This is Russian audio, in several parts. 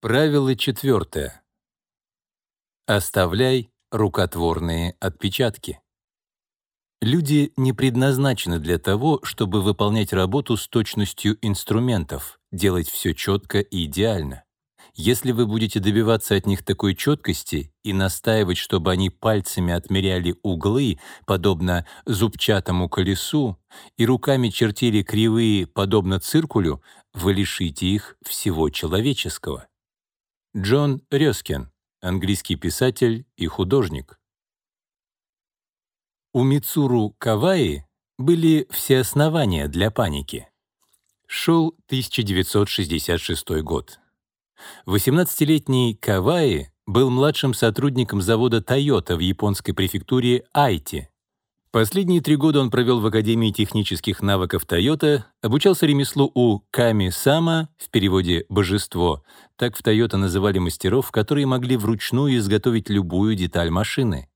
Правило четвертое. Оставляй рукотворные отпечатки. Люди не предназначены для того, чтобы выполнять работу с точностью инструментов, делать все четко и идеально. Если вы будете добиваться от них такой четкости и настаивать, чтобы они пальцами отмеряли углы, подобно зубчатому колесу, и руками чертили кривые, подобно циркулю, вы лишите их всего человеческого. Джон Рёскин, английский писатель и художник. У Мицуру Каваи были все основания для паники. Шел 1966 год. 18-летний Каваи был младшим сотрудником завода Toyota в японской префектуре Айти, Последние три года он провел в Академии технических навыков Toyota, обучался ремеслу у Ками-сама, в переводе «божество». Так в Toyota называли мастеров, которые могли вручную изготовить любую деталь машины.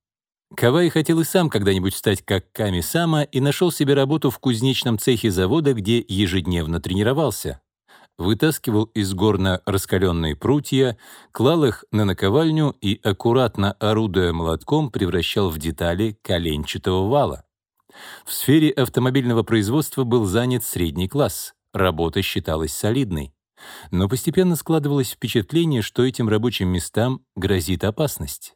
Кавай хотел и сам когда-нибудь стать как Ками-сама и нашел себе работу в кузнечном цехе завода, где ежедневно тренировался вытаскивал из горна раскаленные прутья, клал их на наковальню и, аккуратно орудуя молотком, превращал в детали коленчатого вала. В сфере автомобильного производства был занят средний класс, работа считалась солидной. Но постепенно складывалось впечатление, что этим рабочим местам грозит опасность.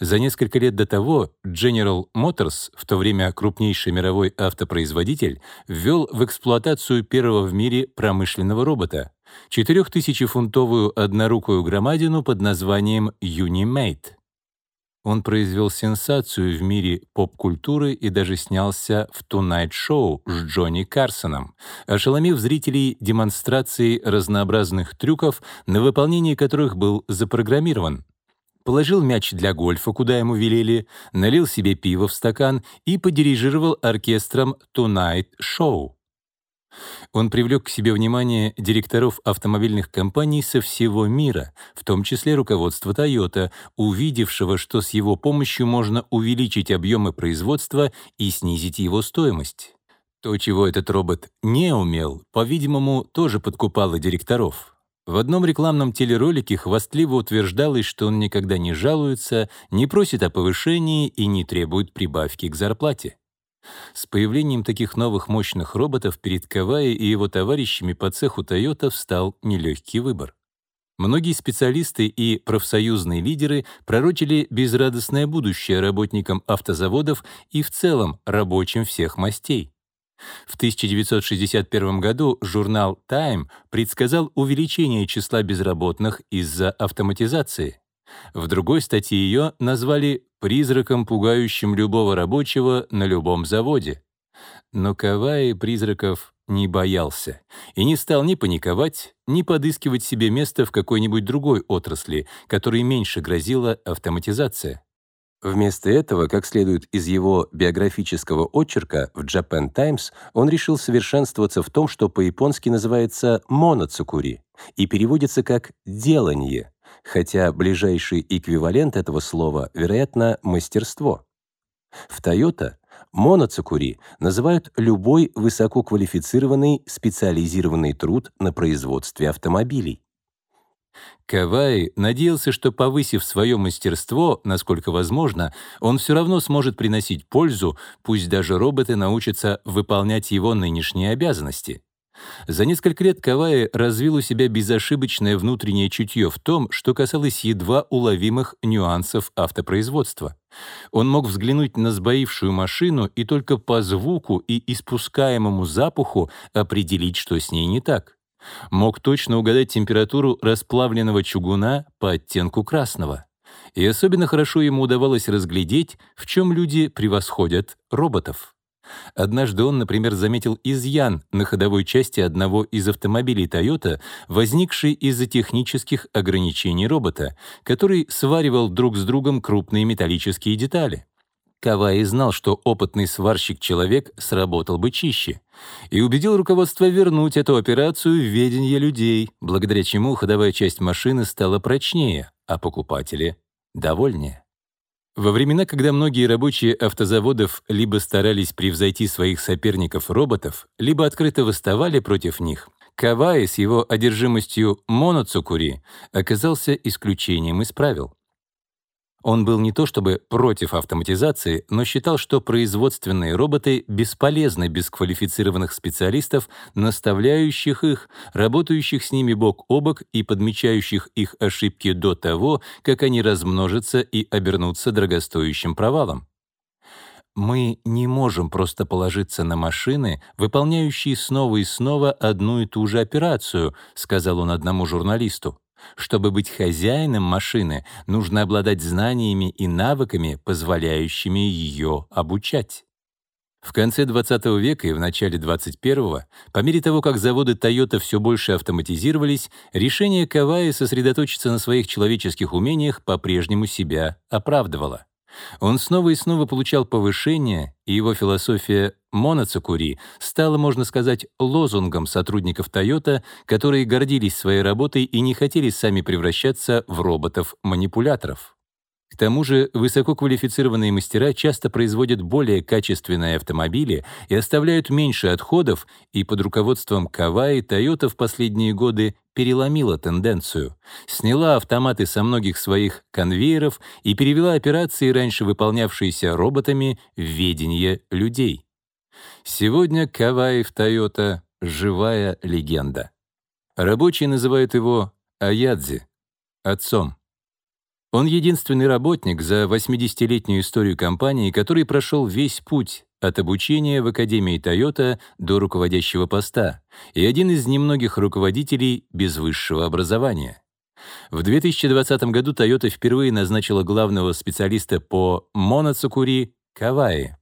За несколько лет до того General Motors, в то время крупнейший мировой автопроизводитель, ввел в эксплуатацию первого в мире промышленного робота — 4000-фунтовую однорукую громадину под названием Unimate. Он произвел сенсацию в мире поп-культуры и даже снялся в «Tonight Show» с Джонни Карсоном, ошеломив зрителей демонстрацией разнообразных трюков, на выполнение которых был запрограммирован положил мяч для гольфа, куда ему велели, налил себе пиво в стакан и подирижировал оркестром «Tonight Show». Он привлек к себе внимание директоров автомобильных компаний со всего мира, в том числе руководство Toyota, увидевшего, что с его помощью можно увеличить объемы производства и снизить его стоимость. То, чего этот робот не умел, по-видимому, тоже подкупало директоров. В одном рекламном телеролике хвастливо утверждалось, что он никогда не жалуется, не просит о повышении и не требует прибавки к зарплате. С появлением таких новых мощных роботов перед Кавай и его товарищами по цеху Toyota встал нелегкий выбор. Многие специалисты и профсоюзные лидеры пророчили безрадостное будущее работникам автозаводов и в целом рабочим всех мастей. В 1961 году журнал Time предсказал увеличение числа безработных из-за автоматизации. В другой статье ее назвали «призраком, пугающим любого рабочего на любом заводе». Но Каваи призраков не боялся и не стал ни паниковать, ни подыскивать себе место в какой-нибудь другой отрасли, которой меньше грозила автоматизация. Вместо этого, как следует из его биографического очерка в Japan Times, он решил совершенствоваться в том, что по-японски называется моноцукури и переводится как «деланье», хотя ближайший эквивалент этого слова, вероятно, мастерство. В Toyota моноцукури называют любой высококвалифицированный специализированный труд на производстве автомобилей. Кавай надеялся, что, повысив свое мастерство, насколько возможно, он все равно сможет приносить пользу, пусть даже роботы научатся выполнять его нынешние обязанности. За несколько лет Кавай развил у себя безошибочное внутреннее чутье в том, что касалось едва уловимых нюансов автопроизводства. Он мог взглянуть на сбоившую машину и только по звуку и испускаемому запаху определить, что с ней не так. Мог точно угадать температуру расплавленного чугуна по оттенку красного. И особенно хорошо ему удавалось разглядеть, в чем люди превосходят роботов. Однажды он, например, заметил изъян на ходовой части одного из автомобилей Toyota, возникший из-за технических ограничений робота, который сваривал друг с другом крупные металлические детали. Кавай знал, что опытный сварщик-человек сработал бы чище, и убедил руководство вернуть эту операцию в ведение людей, благодаря чему ходовая часть машины стала прочнее, а покупатели — довольнее. Во времена, когда многие рабочие автозаводов либо старались превзойти своих соперников-роботов, либо открыто восставали против них, Кавай с его одержимостью моноцукури оказался исключением из правил. Он был не то чтобы против автоматизации, но считал, что производственные роботы бесполезны без квалифицированных специалистов, наставляющих их, работающих с ними бок о бок и подмечающих их ошибки до того, как они размножатся и обернутся дорогостоящим провалом. Мы не можем просто положиться на машины, выполняющие снова и снова одну и ту же операцию, сказал он одному журналисту. Чтобы быть хозяином машины, нужно обладать знаниями и навыками, позволяющими ее обучать. В конце 20 века и в начале 21-го, по мере того, как заводы Toyota все больше автоматизировались, решение Каваи сосредоточиться на своих человеческих умениях по-прежнему себя оправдывало. Он снова и снова получал повышение, и его философия моноцикури стала, можно сказать, лозунгом сотрудников Toyota, которые гордились своей работой и не хотели сами превращаться в роботов-манипуляторов. К тому же высококвалифицированные мастера часто производят более качественные автомобили и оставляют меньше отходов, и под руководством Каваи Toyota в последние годы переломила тенденцию, сняла автоматы со многих своих конвейеров и перевела операции, раньше выполнявшиеся роботами, в ведение людей. Сегодня Каваи в Toyota — живая легенда. Рабочие называют его Аядзи — отцом. Он единственный работник за 80-летнюю историю компании, который прошел весь путь от обучения в Академии Toyota до руководящего поста и один из немногих руководителей без высшего образования. В 2020 году Toyota впервые назначила главного специалиста по моноцукури Каваи.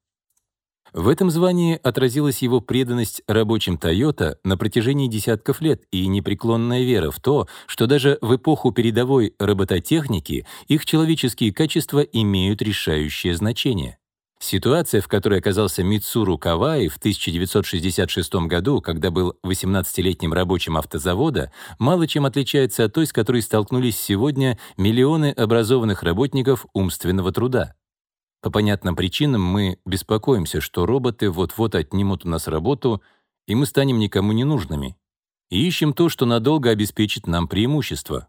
В этом звании отразилась его преданность рабочим Toyota на протяжении десятков лет и непреклонная вера в то, что даже в эпоху передовой робототехники их человеческие качества имеют решающее значение. Ситуация, в которой оказался Мицуру Каваи в 1966 году, когда был 18-летним рабочим автозавода, мало чем отличается от той, с которой столкнулись сегодня миллионы образованных работников умственного труда. По понятным причинам мы беспокоимся, что роботы вот-вот отнимут у нас работу, и мы станем никому не нужными. И ищем то, что надолго обеспечит нам преимущество.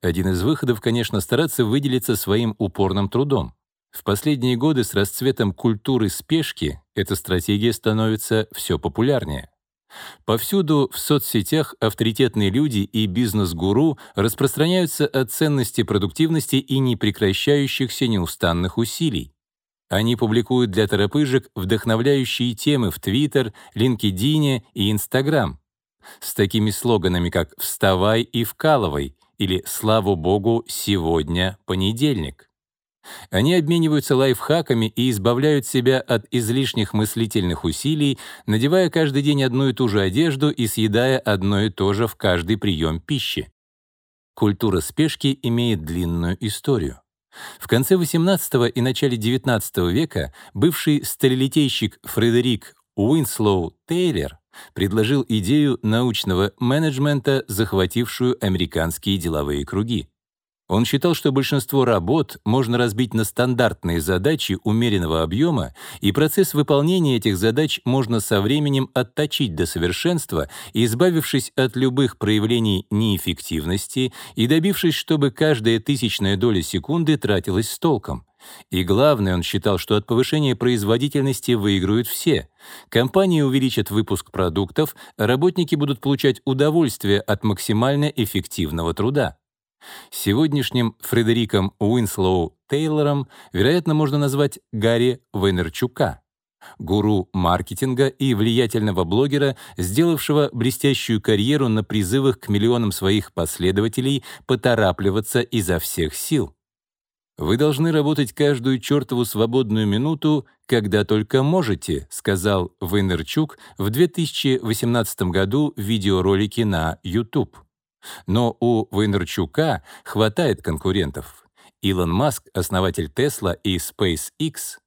Один из выходов, конечно, стараться выделиться своим упорным трудом. В последние годы с расцветом культуры спешки эта стратегия становится все популярнее. Повсюду в соцсетях авторитетные люди и бизнес-гуру распространяются о ценности продуктивности и непрекращающихся неустанных усилий. Они публикуют для торопыжек вдохновляющие темы в Твиттер, LinkedIn и Instagram с такими слоганами, как «Вставай и вкалывай» или «Слава Богу, сегодня понедельник». Они обмениваются лайфхаками и избавляют себя от излишних мыслительных усилий, надевая каждый день одну и ту же одежду и съедая одно и то же в каждый прием пищи. Культура спешки имеет длинную историю. В конце XVIII и начале XIX века бывший сталелитейщик Фредерик Уинслоу Тейлер предложил идею научного менеджмента, захватившую американские деловые круги. Он считал, что большинство работ можно разбить на стандартные задачи умеренного объема, и процесс выполнения этих задач можно со временем отточить до совершенства, избавившись от любых проявлений неэффективности и добившись, чтобы каждая тысячная доля секунды тратилась с толком. И главное, он считал, что от повышения производительности выиграют все. Компании увеличат выпуск продуктов, работники будут получать удовольствие от максимально эффективного труда. Сегодняшним Фредериком Уинслоу Тейлором, вероятно, можно назвать Гэри Вейнерчука, гуру маркетинга и влиятельного блогера, сделавшего блестящую карьеру на призывах к миллионам своих последователей поторапливаться изо всех сил. «Вы должны работать каждую чертову свободную минуту, когда только можете», сказал Вейнерчук в 2018 году в видеоролике на YouTube. Но у Войнарчука хватает конкурентов. Илон Маск, основатель Tesla и SpaceX,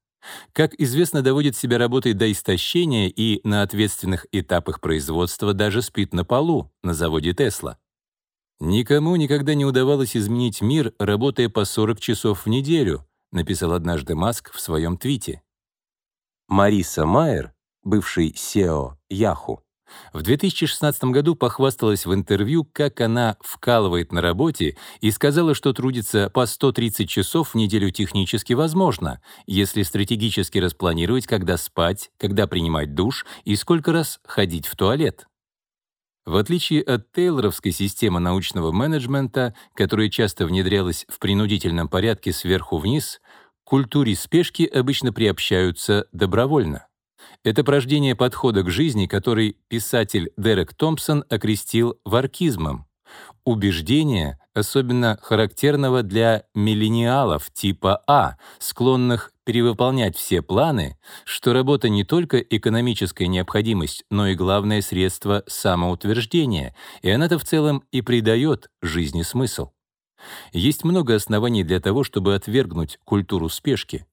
как известно, доводит себя работой до истощения и на ответственных этапах производства даже спит на полу на заводе Tesla. «Никому никогда не удавалось изменить мир, работая по 40 часов в неделю», написал однажды Маск в своем твите. Мариса Майер, бывший SEO Yahoo, В 2016 году похвасталась в интервью, как она вкалывает на работе и сказала, что трудится по 130 часов в неделю технически возможно, если стратегически распланировать, когда спать, когда принимать душ и сколько раз ходить в туалет. В отличие от тейлоровской системы научного менеджмента, которая часто внедрялась в принудительном порядке сверху вниз, к культуре спешки обычно приобщаются добровольно. Это порождение подхода к жизни, который писатель Дерек Томпсон окрестил варкизмом. Убеждение, особенно характерного для миллениалов типа А, склонных перевыполнять все планы, что работа не только экономическая необходимость, но и главное средство самоутверждения, и она-то в целом и придает жизни смысл. Есть много оснований для того, чтобы отвергнуть культуру спешки.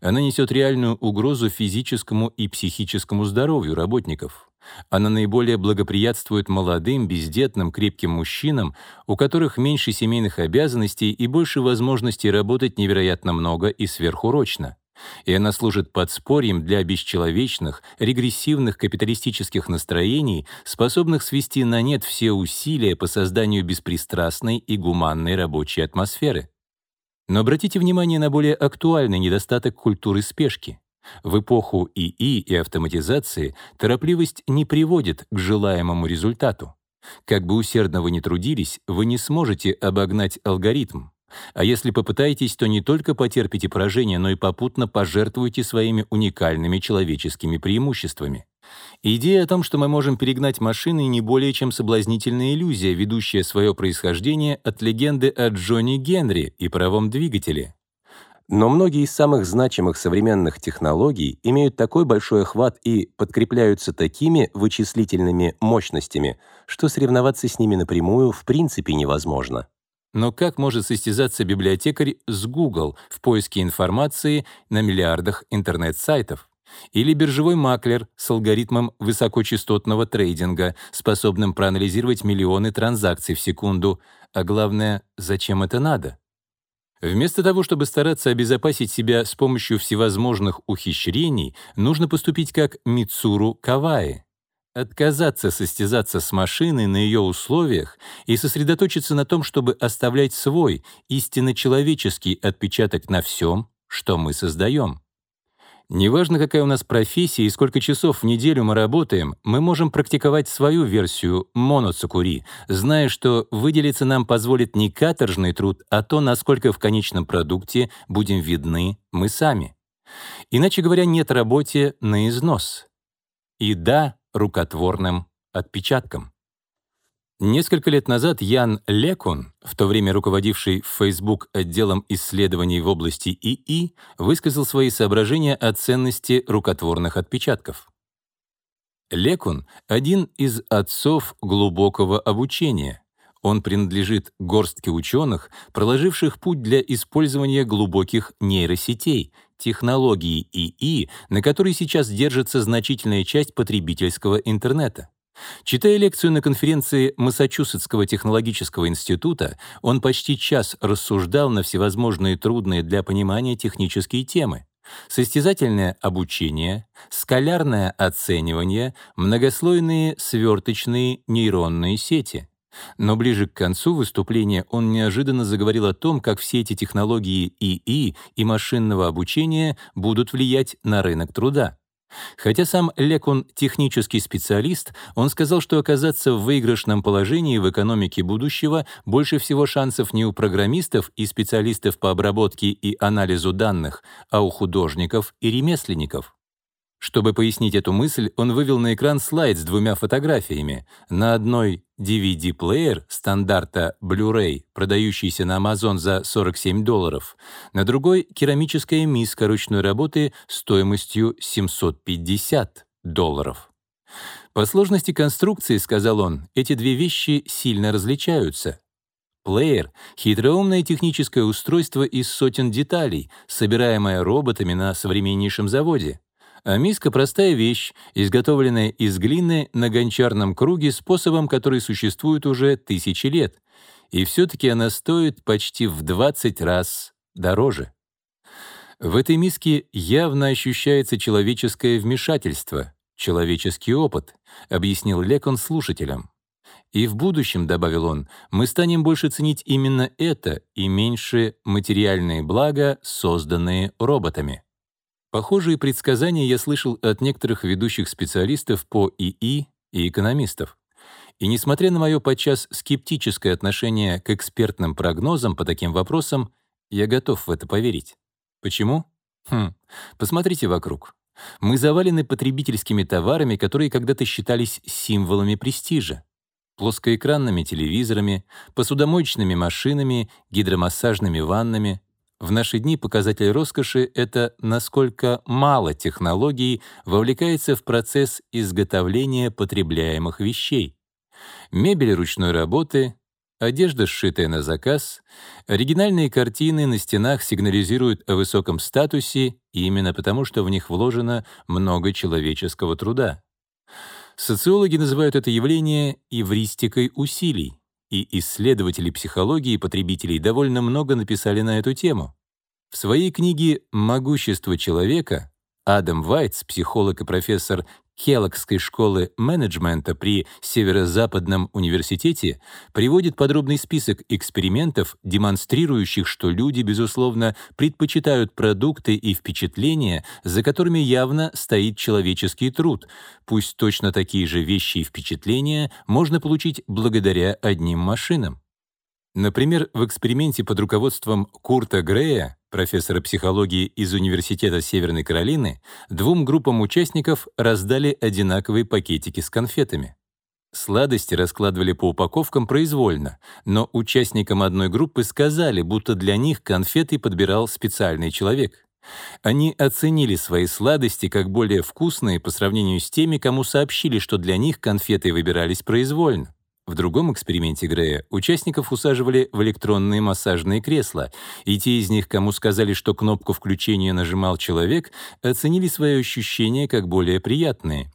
Она несет реальную угрозу физическому и психическому здоровью работников. Она наиболее благоприятствует молодым, бездетным, крепким мужчинам, у которых меньше семейных обязанностей и больше возможностей работать невероятно много и сверхурочно. И она служит подспорьем для бесчеловечных, регрессивных капиталистических настроений, способных свести на нет все усилия по созданию беспристрастной и гуманной рабочей атмосферы. Но обратите внимание на более актуальный недостаток культуры спешки. В эпоху ИИ и автоматизации торопливость не приводит к желаемому результату. Как бы усердно вы ни трудились, вы не сможете обогнать алгоритм. А если попытаетесь, то не только потерпите поражение, но и попутно пожертвуете своими уникальными человеческими преимуществами. Идея о том, что мы можем перегнать машины, не более чем соблазнительная иллюзия, ведущая свое происхождение от легенды о Джонни Генри и паровом двигателе. Но многие из самых значимых современных технологий имеют такой большой охват и подкрепляются такими вычислительными мощностями, что соревноваться с ними напрямую в принципе невозможно. Но как может состязаться библиотекарь с Google в поиске информации на миллиардах интернет-сайтов? Или биржевой маклер с алгоритмом высокочастотного трейдинга, способным проанализировать миллионы транзакций в секунду. А главное, зачем это надо? Вместо того, чтобы стараться обезопасить себя с помощью всевозможных ухищрений, нужно поступить как Мицуру Каваи. Отказаться состязаться с машиной на ее условиях и сосредоточиться на том, чтобы оставлять свой, истинно человеческий отпечаток на всем, что мы создаем. Неважно, какая у нас профессия и сколько часов в неделю мы работаем, мы можем практиковать свою версию моноцукури, зная, что выделиться нам позволит не каторжный труд, а то, насколько в конечном продукте будем видны мы сами. Иначе говоря, нет работе на износ. И да, рукотворным отпечатком. Несколько лет назад Ян Лекун, в то время руководивший в Facebook отделом исследований в области ИИ, высказал свои соображения о ценности рукотворных отпечатков. Лекун — один из отцов глубокого обучения. Он принадлежит горстке ученых, проложивших путь для использования глубоких нейросетей, технологии ИИ, на которой сейчас держится значительная часть потребительского интернета. Читая лекцию на конференции Массачусетского технологического института, он почти час рассуждал на всевозможные трудные для понимания технические темы. Состязательное обучение, скалярное оценивание, многослойные сверточные нейронные сети. Но ближе к концу выступления он неожиданно заговорил о том, как все эти технологии ИИ и машинного обучения будут влиять на рынок труда. Хотя сам Лекун технический специалист, он сказал, что оказаться в выигрышном положении в экономике будущего больше всего шансов не у программистов и специалистов по обработке и анализу данных, а у художников и ремесленников. Чтобы пояснить эту мысль, он вывел на экран слайд с двумя фотографиями. На одной DVD-плеер стандарта Blu-ray, продающийся на Amazon за 47 долларов. На другой — керамическая миска ручной работы стоимостью 750 долларов. По сложности конструкции, сказал он, эти две вещи сильно различаются. Плеер — хитроумное техническое устройство из сотен деталей, собираемое роботами на современнейшем заводе. А миска — простая вещь, изготовленная из глины на гончарном круге способом, который существует уже тысячи лет. И все-таки она стоит почти в 20 раз дороже. В этой миске явно ощущается человеческое вмешательство, человеческий опыт, объяснил Лекон слушателям. И в будущем, добавил он, мы станем больше ценить именно это и меньше материальные блага, созданные роботами. Похожие предсказания я слышал от некоторых ведущих специалистов по ИИ и экономистов. И несмотря на мое подчас скептическое отношение к экспертным прогнозам по таким вопросам, я готов в это поверить. Почему? Хм, посмотрите вокруг. Мы завалены потребительскими товарами, которые когда-то считались символами престижа плоскоэкранными телевизорами, посудомоечными машинами, гидромассажными ваннами. В наши дни показатель роскоши — это насколько мало технологий вовлекается в процесс изготовления потребляемых вещей. Мебель ручной работы, одежда, сшитая на заказ, оригинальные картины на стенах сигнализируют о высоком статусе именно потому, что в них вложено много человеческого труда. Социологи называют это явление эвристикой усилий, и исследователи психологии потребителей довольно много написали на эту тему. В своей книге «Могущество человека» Адам Вайтс, психолог и профессор Келлогской школы менеджмента при Северо-Западном университете приводит подробный список экспериментов, демонстрирующих, что люди, безусловно, предпочитают продукты и впечатления, за которыми явно стоит человеческий труд. Пусть точно такие же вещи и впечатления можно получить благодаря одним машинам. Например, в эксперименте под руководством Курта Грея, профессора психологии из Университета Северной Каролины, двум группам участников раздали одинаковые пакетики с конфетами. Сладости раскладывали по упаковкам произвольно, но участникам одной группы сказали, будто для них конфеты подбирал специальный человек. Они оценили свои сладости как более вкусные по сравнению с теми, кому сообщили, что для них конфеты выбирались произвольно. В другом эксперименте Грея участников усаживали в электронные массажные кресла, и те из них, кому сказали, что кнопку включения нажимал человек, оценили свои ощущения как более приятные.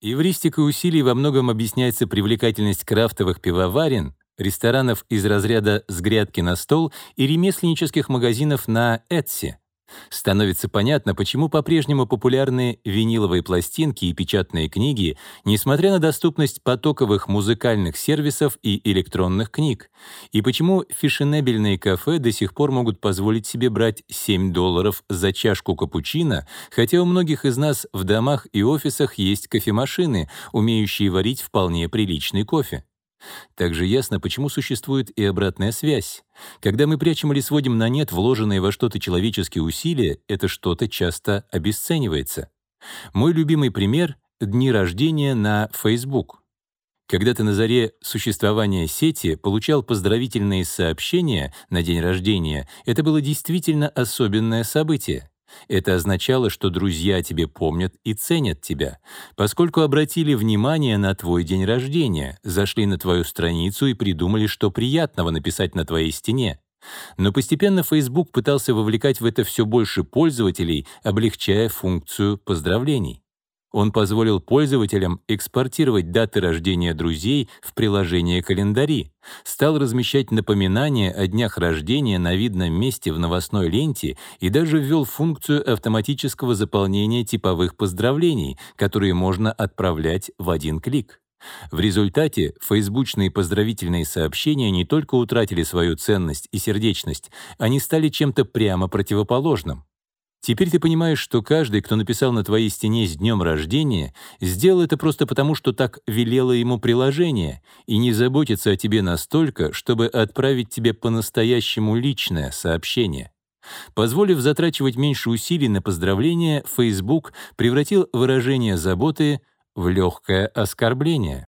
Эвристикой усилий во многом объясняется привлекательность крафтовых пивоварен, ресторанов из разряда «с грядки на стол» и ремесленнических магазинов на Etsy — Становится понятно, почему по-прежнему популярны виниловые пластинки и печатные книги, несмотря на доступность потоковых музыкальных сервисов и электронных книг, и почему фешенебельные кафе до сих пор могут позволить себе брать 7 долларов за чашку капучино, хотя у многих из нас в домах и офисах есть кофемашины, умеющие варить вполне приличный кофе. Также ясно, почему существует и обратная связь. Когда мы прячем или сводим на нет вложенные во что-то человеческие усилия, это что-то часто обесценивается. Мой любимый пример — дни рождения на Facebook. Когда ты на заре существования сети получал поздравительные сообщения на день рождения, это было действительно особенное событие. Это означало, что друзья тебе помнят и ценят тебя, поскольку обратили внимание на твой день рождения, зашли на твою страницу и придумали, что приятного написать на твоей стене. Но постепенно Facebook пытался вовлекать в это все больше пользователей, облегчая функцию поздравлений. Он позволил пользователям экспортировать даты рождения друзей в приложение календари, стал размещать напоминания о днях рождения на видном месте в новостной ленте и даже ввел функцию автоматического заполнения типовых поздравлений, которые можно отправлять в один клик. В результате фейсбучные поздравительные сообщения не только утратили свою ценность и сердечность, они стали чем-то прямо противоположным. Теперь ты понимаешь, что каждый, кто написал на твоей стене с днем рождения, сделал это просто потому, что так велело ему приложение, и не заботится о тебе настолько, чтобы отправить тебе по-настоящему личное сообщение. Позволив затрачивать меньше усилий на поздравления, Facebook превратил выражение заботы в легкое оскорбление.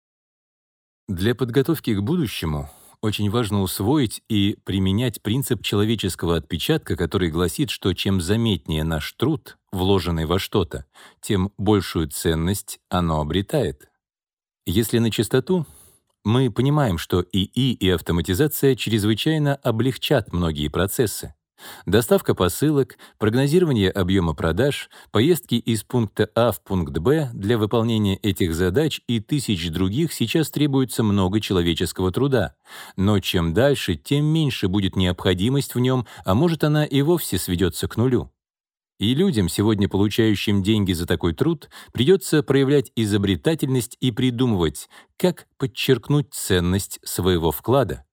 Для подготовки к будущему очень важно усвоить и применять принцип человеческого отпечатка, который гласит, что чем заметнее наш труд, вложенный во что-то, тем большую ценность оно обретает. Если на чистоту, мы понимаем, что ИИ и автоматизация чрезвычайно облегчат многие процессы. Доставка посылок, прогнозирование объема продаж, поездки из пункта А в пункт Б для выполнения этих задач и тысяч других сейчас требуется много человеческого труда. Но чем дальше, тем меньше будет необходимость в нем, а может она и вовсе сведется к нулю. И людям, сегодня получающим деньги за такой труд, придется проявлять изобретательность и придумывать, как подчеркнуть ценность своего вклада.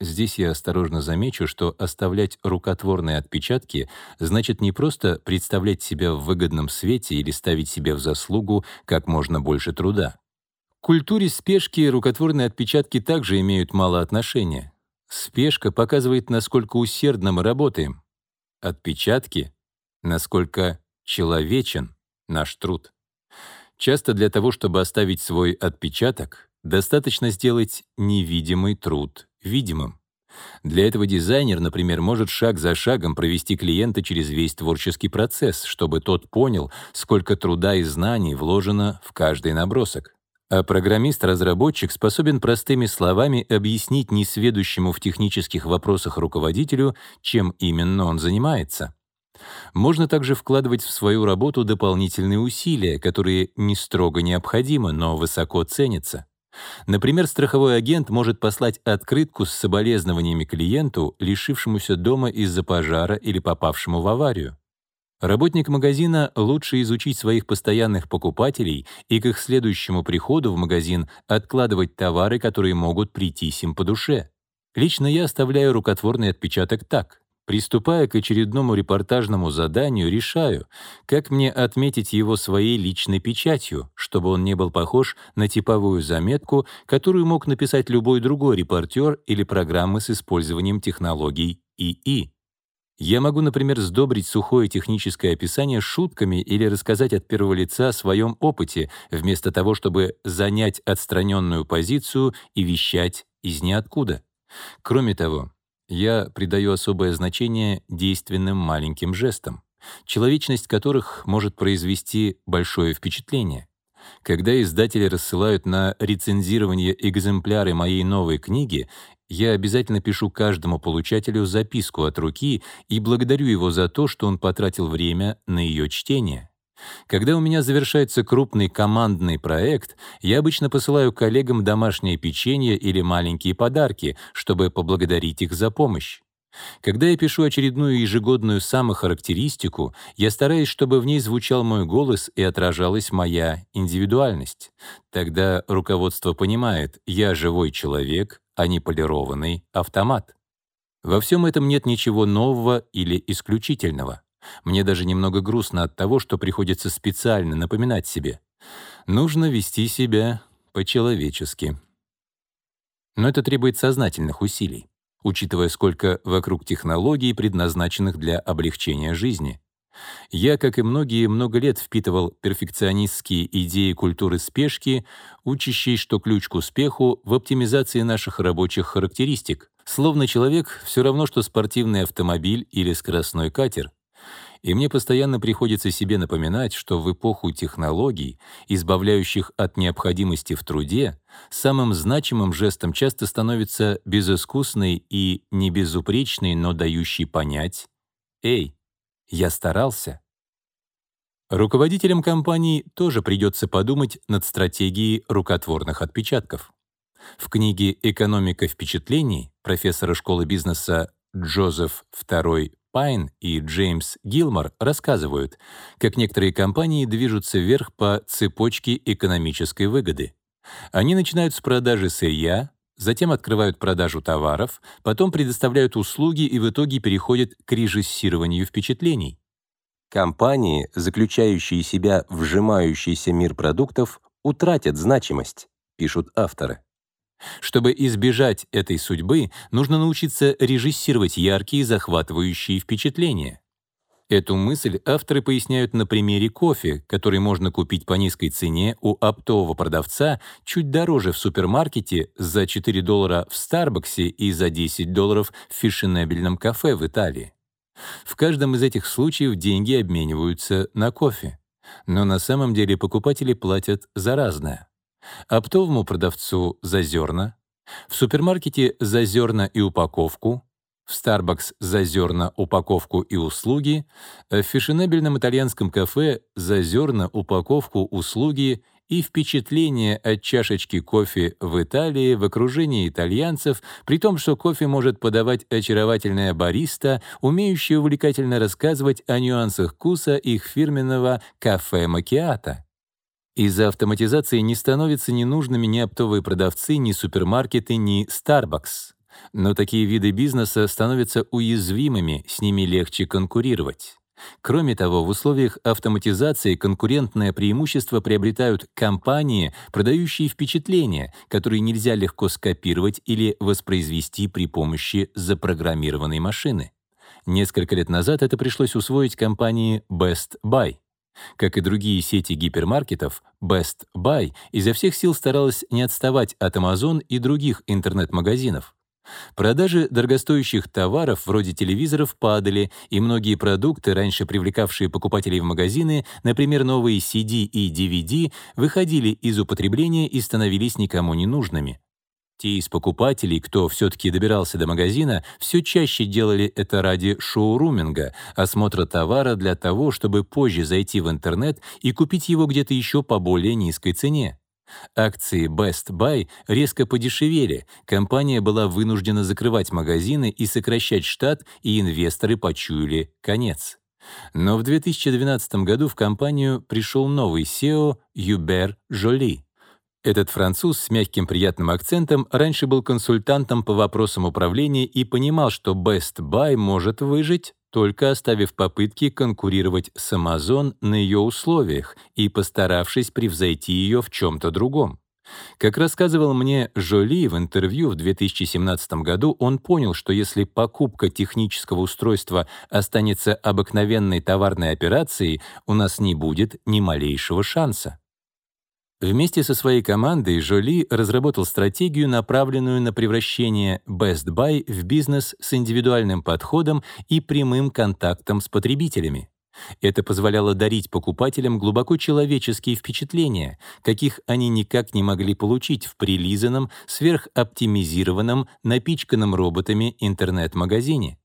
Здесь я осторожно замечу, что оставлять рукотворные отпечатки значит не просто представлять себя в выгодном свете или ставить себе в заслугу как можно больше труда. К культуре спешки рукотворные отпечатки также имеют мало отношения. Спешка показывает, насколько усердно мы работаем. Отпечатки — насколько человечен наш труд. Часто для того, чтобы оставить свой отпечаток, достаточно сделать невидимый труд видимым. Для этого дизайнер, например, может шаг за шагом провести клиента через весь творческий процесс, чтобы тот понял, сколько труда и знаний вложено в каждый набросок. А программист-разработчик способен простыми словами объяснить несведущему в технических вопросах руководителю, чем именно он занимается. Можно также вкладывать в свою работу дополнительные усилия, которые не строго необходимы, но высоко ценятся. Например, страховой агент может послать открытку с соболезнованиями клиенту, лишившемуся дома из-за пожара или попавшему в аварию. Работник магазина лучше изучить своих постоянных покупателей и к их следующему приходу в магазин откладывать товары, которые могут прийтись им по душе. Лично я оставляю рукотворный отпечаток так. Приступая к очередному репортажному заданию, решаю, как мне отметить его своей личной печатью, чтобы он не был похож на типовую заметку, которую мог написать любой другой репортер или программы с использованием технологий ИИ. Я могу, например, сдобрить сухое техническое описание шутками или рассказать от первого лица о своем опыте, вместо того, чтобы занять отстраненную позицию и вещать из ниоткуда. Кроме того, я придаю особое значение действенным маленьким жестам, человечность которых может произвести большое впечатление. Когда издатели рассылают на рецензирование экземпляры моей новой книги, я обязательно пишу каждому получателю записку от руки и благодарю его за то, что он потратил время на ее чтение. Когда у меня завершается крупный командный проект, я обычно посылаю коллегам домашнее печенье или маленькие подарки, чтобы поблагодарить их за помощь. Когда я пишу очередную ежегодную самохарактеристику, я стараюсь, чтобы в ней звучал мой голос и отражалась моя индивидуальность. Тогда руководство понимает, я живой человек, а не полированный автомат. Во всем этом нет ничего нового или исключительного. Мне даже немного грустно от того, что приходится специально напоминать себе. Нужно вести себя по-человечески. Но это требует сознательных усилий, учитывая, сколько вокруг технологий, предназначенных для облегчения жизни. Я, как и многие, много лет впитывал перфекционистские идеи культуры спешки, учащей, что ключ к успеху в оптимизации наших рабочих характеристик, словно человек все равно, что спортивный автомобиль или скоростной катер — и мне постоянно приходится себе напоминать, что в эпоху технологий, избавляющих от необходимости в труде, самым значимым жестом часто становится безыскусный и не безупречный, но дающий понять «Эй, я старался». Руководителям компаний тоже придется подумать над стратегией рукотворных отпечатков. В книге «Экономика впечатлений» профессора школы бизнеса Джозеф II Пайн и Джеймс Гилмор рассказывают, как некоторые компании движутся вверх по цепочке экономической выгоды. Они начинают с продажи сырья, затем открывают продажу товаров, потом предоставляют услуги и в итоге переходят к режиссированию впечатлений. Компании, заключающие себя в сжимающийся мир продуктов, утратят значимость, пишут авторы. Чтобы избежать этой судьбы, нужно научиться режиссировать яркие захватывающие впечатления. Эту мысль авторы поясняют на примере кофе, который можно купить по низкой цене у оптового продавца чуть дороже в супермаркете за 4 доллара в Старбаксе и за 10 долларов в фешенебельном кафе в Италии. В каждом из этих случаев деньги обмениваются на кофе. Но на самом деле покупатели платят за разное оптовому продавцу за зерна, в супермаркете за зерна и упаковку, в Starbucks за зерна, упаковку и услуги, в фешенебельном итальянском кафе за зерна, упаковку, услуги и впечатление от чашечки кофе в Италии в окружении итальянцев, при том, что кофе может подавать очаровательная бариста, умеющая увлекательно рассказывать о нюансах вкуса их фирменного кафе макиато. Из-за автоматизации не становятся ненужными ни оптовые продавцы, ни супермаркеты, ни Starbucks. Но такие виды бизнеса становятся уязвимыми, с ними легче конкурировать. Кроме того, в условиях автоматизации конкурентное преимущество приобретают компании, продающие впечатления, которые нельзя легко скопировать или воспроизвести при помощи запрограммированной машины. Несколько лет назад это пришлось усвоить компании Best Buy. Как и другие сети гипермаркетов, Best Buy изо всех сил старалась не отставать от Amazon и других интернет-магазинов. Продажи дорогостоящих товаров вроде телевизоров падали, и многие продукты, раньше привлекавшие покупателей в магазины, например, новые CD и DVD, выходили из употребления и становились никому не нужными. Те из покупателей, кто все-таки добирался до магазина, все чаще делали это ради шоуруминга, осмотра товара для того, чтобы позже зайти в интернет и купить его где-то еще по более низкой цене. Акции Best Buy резко подешевели, компания была вынуждена закрывать магазины и сокращать штат, и инвесторы почуяли конец. Но в 2012 году в компанию пришел новый SEO Юбер Жоли. Этот француз с мягким приятным акцентом раньше был консультантом по вопросам управления и понимал, что Best Buy может выжить только оставив попытки конкурировать с Amazon на ее условиях и постаравшись превзойти ее в чем-то другом. Как рассказывал мне Жоли в интервью в 2017 году, он понял, что если покупка технического устройства останется обыкновенной товарной операцией, у нас не будет ни малейшего шанса. Вместе со своей командой Жоли разработал стратегию, направленную на превращение Best Buy в бизнес с индивидуальным подходом и прямым контактом с потребителями. Это позволяло дарить покупателям глубоко человеческие впечатления, каких они никак не могли получить в прилизанном, сверхоптимизированном, напичканном роботами интернет-магазине.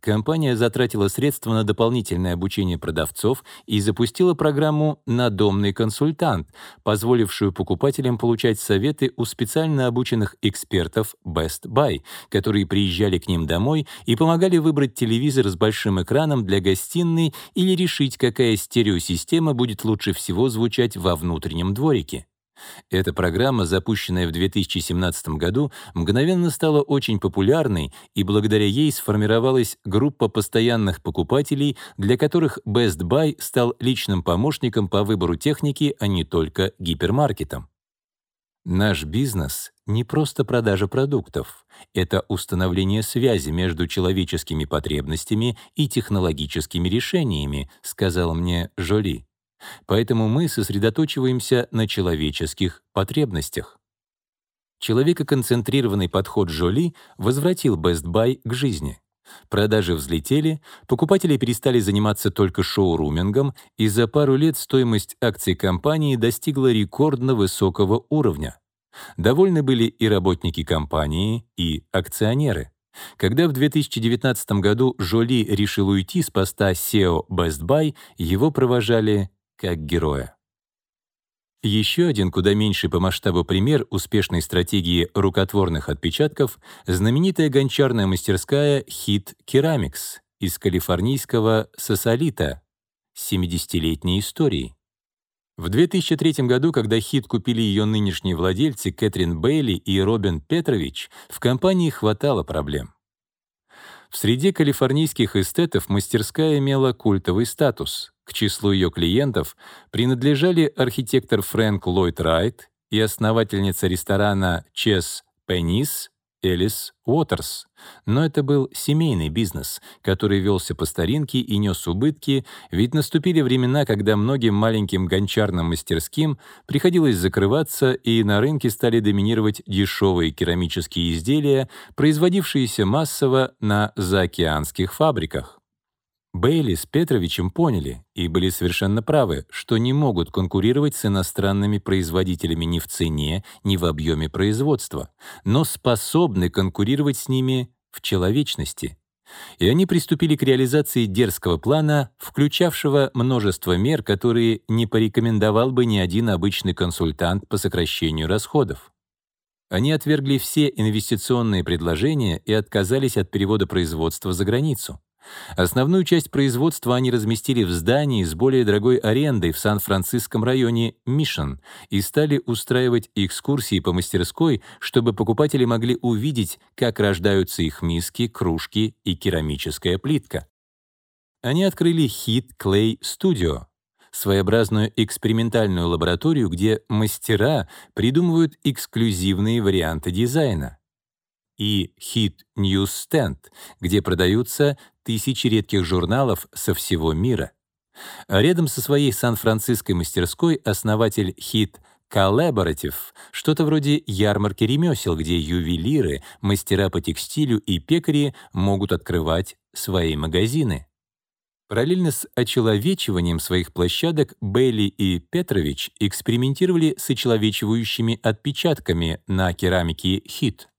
Компания затратила средства на дополнительное обучение продавцов и запустила программу «Надомный консультант», позволившую покупателям получать советы у специально обученных экспертов Best Buy, которые приезжали к ним домой и помогали выбрать телевизор с большим экраном для гостиной или решить, какая стереосистема будет лучше всего звучать во внутреннем дворике. Эта программа, запущенная в 2017 году, мгновенно стала очень популярной, и благодаря ей сформировалась группа постоянных покупателей, для которых Best Buy стал личным помощником по выбору техники, а не только гипермаркетом. Наш бизнес — не просто продажа продуктов, это установление связи между человеческими потребностями и технологическими решениями, сказал мне Жоли. Поэтому мы сосредоточиваемся на человеческих потребностях. Человекоконцентрированный подход Жоли возвратил Best Buy к жизни. Продажи взлетели, покупатели перестали заниматься только шоурумингом, и за пару лет стоимость акций компании достигла рекордно высокого уровня. Довольны были и работники компании, и акционеры. Когда в 2019 году Жоли решил уйти с поста SEO Best Buy, его провожали как героя. Еще один куда меньший по масштабу пример успешной стратегии рукотворных отпечатков — знаменитая гончарная мастерская Hit Ceramics из калифорнийского Сосолита с 70-летней историей. В 2003 году, когда Хит купили ее нынешние владельцы Кэтрин Бейли и Робин Петрович, в компании хватало проблем. В среде калифорнийских эстетов мастерская имела культовый статус. К числу ее клиентов принадлежали архитектор Фрэнк Ллойд Райт и основательница ресторана Чес Пеннис Элис Уотерс. Но это был семейный бизнес, который велся по старинке и нес убытки, ведь наступили времена, когда многим маленьким гончарным мастерским приходилось закрываться, и на рынке стали доминировать дешевые керамические изделия, производившиеся массово на заокеанских фабриках. Бейли с Петровичем поняли и были совершенно правы, что не могут конкурировать с иностранными производителями ни в цене, ни в объеме производства, но способны конкурировать с ними в человечности. И они приступили к реализации дерзкого плана, включавшего множество мер, которые не порекомендовал бы ни один обычный консультант по сокращению расходов. Они отвергли все инвестиционные предложения и отказались от перевода производства за границу. Основную часть производства они разместили в здании с более дорогой арендой в Сан-Франциском районе Мишен и стали устраивать экскурсии по мастерской, чтобы покупатели могли увидеть, как рождаются их миски, кружки и керамическая плитка. Они открыли Hit Clay Studio, своеобразную экспериментальную лабораторию, где мастера придумывают эксклюзивные варианты дизайна и Hit Newsstand, где продаются тысячи редких журналов со всего мира. А рядом со своей сан-франциской мастерской основатель Hit Collaborative, что-то вроде ярмарки ремесел, где ювелиры, мастера по текстилю и пекари могут открывать свои магазины. Параллельно с очеловечиванием своих площадок Бейли и Петрович экспериментировали с очеловечивающими отпечатками на керамике хит.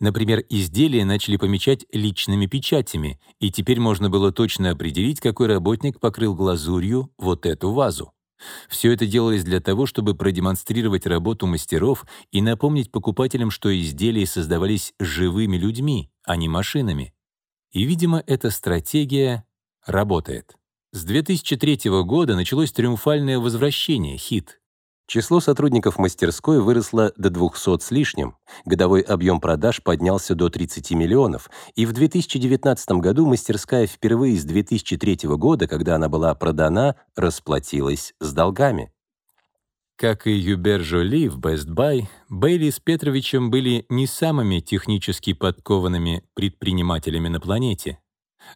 Например, изделия начали помечать личными печатями, и теперь можно было точно определить, какой работник покрыл глазурью вот эту вазу. Все это делалось для того, чтобы продемонстрировать работу мастеров и напомнить покупателям, что изделия создавались живыми людьми, а не машинами. И, видимо, эта стратегия работает. С 2003 года началось триумфальное возвращение хит. Число сотрудников мастерской выросло до 200 с лишним, годовой объем продаж поднялся до 30 миллионов, и в 2019 году мастерская впервые с 2003 года, когда она была продана, расплатилась с долгами. Как и Юбер Жоли в Best Buy, Бейли с Петровичем были не самыми технически подкованными предпринимателями на планете.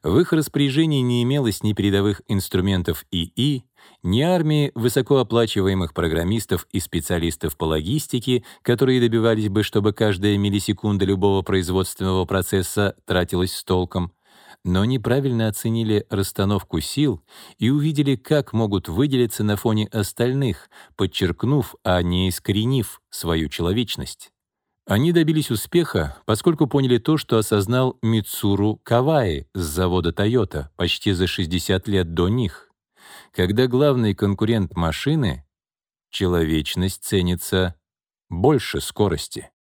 В их распоряжении не имелось ни передовых инструментов ИИ, ни армии высокооплачиваемых программистов и специалистов по логистике, которые добивались бы, чтобы каждая миллисекунда любого производственного процесса тратилась с толком, но неправильно оценили расстановку сил и увидели, как могут выделиться на фоне остальных, подчеркнув, а не искоренив свою человечность. Они добились успеха, поскольку поняли то, что осознал Мицуру Каваи с завода Toyota почти за 60 лет до них. Когда главный конкурент машины, человечность ценится больше скорости.